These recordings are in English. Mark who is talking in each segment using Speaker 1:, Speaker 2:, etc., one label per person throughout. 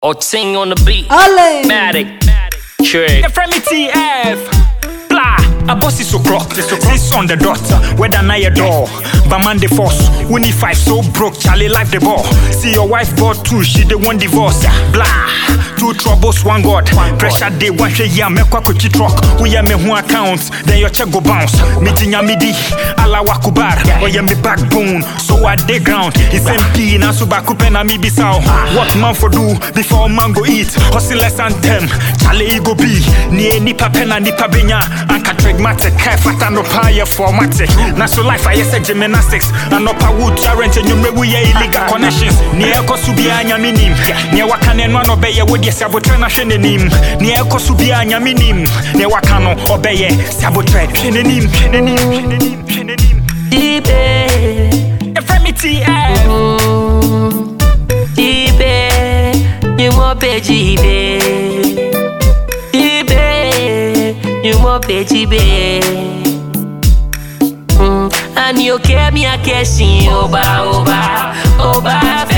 Speaker 1: Or ting on the beat.
Speaker 2: Ale.
Speaker 1: Matic. Trick.
Speaker 3: They friend me TF. Blah. A boss is so clock. Six on the dot. Whether na your door. Baman the force. Winnie five so broke. Charlie life the ball. See your wife bought two. She the one divorce. Blah. Two troubles, one God. Pressure day, one share ya me kwa kuchi truck. We ya me who account. Then your check go bounce. Meeting ya midi. Ala wakubar. Or ya me backbone. So I dig ground. It's MP. Na suba kupe na mi bisao. Ah. What man for do before man go eat? Hustle less and them. Charlie ego be. Ni nipa pena nipa benya. Anka trigmatic. Kai fata no paya formatic. Na so life I say gymnastics. And no pa wood rent and you me we illegal connections. Ah. Ni eko subi anya minim. Ni waka ne no be ye would yes abotre na hwe n'anim. Ni eko subi anya minim. Ni waka no obeye sabotre hwe n'anim. Hwe n'anim. Hwe n'anim. Hwe n'anim.
Speaker 1: Deep.
Speaker 3: Efremi TF.
Speaker 1: Deep. You more pejibe. Deep. You pejibe. Mm. And you care me a cashin oba oba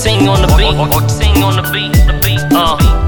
Speaker 1: sing on the beat. Sing on the beat. The beat. Uh.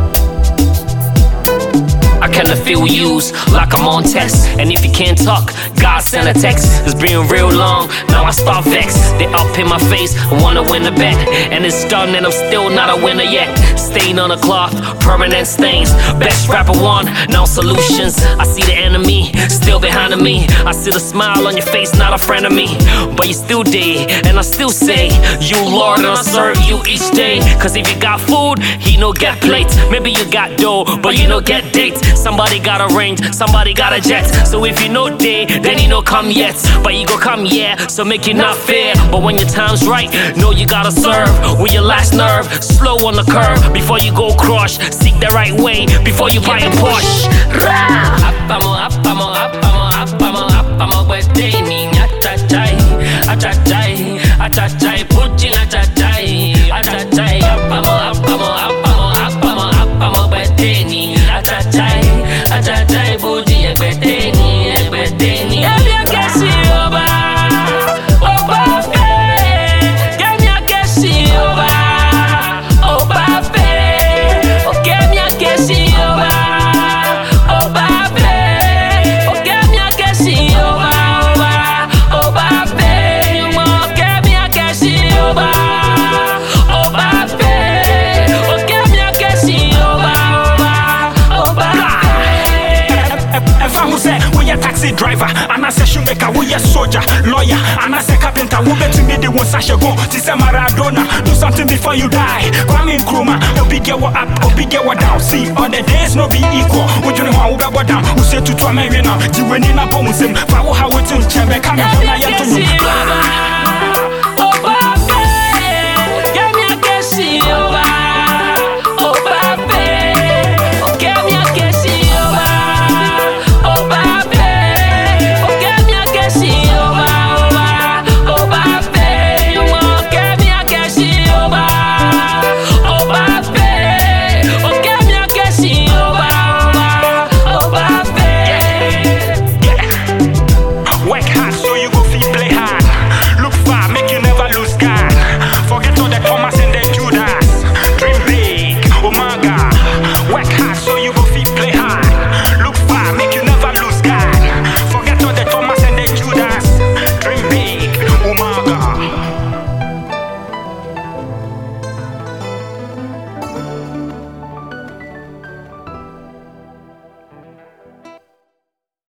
Speaker 1: I kinda feel used like I'm on test. And if you can't talk, God send a text. It's been real long, now I start vexed. They up in my face, I wanna win the bet. And it's done, and I'm still not a winner yet. Stain on the cloth, permanent stains. Best rapper won, no solutions. I see the enemy still behind me. I see the smile on your face, not a friend of me. But you still dead, and I still say, You Lord, and I serve you each day. Cause if you got food, he no get plates. Maybe you got dough, but you no get dates. Somebody got a range, somebody got a jet. So if you know day, then you no come yet. But you go come, yeah, so make it not fair. But when your time's right, know you gotta serve. With your last nerve, slow on the curve. Before you go crush, seek the right way. Before you buy a Porsche. Rah! Apamo, apamo, apamo, apamo, apamo, beteni, achachai, achachai, achachai, puchin, achachai,
Speaker 3: anaasɛ shoemaker woyɛ soldier lawyer. Anaasɛ carpenter wobɛtumi de wo nsa hyɛ go te sɛ maradona do something before you die. Kwame Nkrumah obi get what up obi get what down. See all the days no be equal. Wodwene ho a wobɛbɔ down. Wosɛ tutu a mɛwe na gye w'ani na bɔ wo nsɛm fa wo ha wote nkyɛn bɛka me ho na yɛnto nwom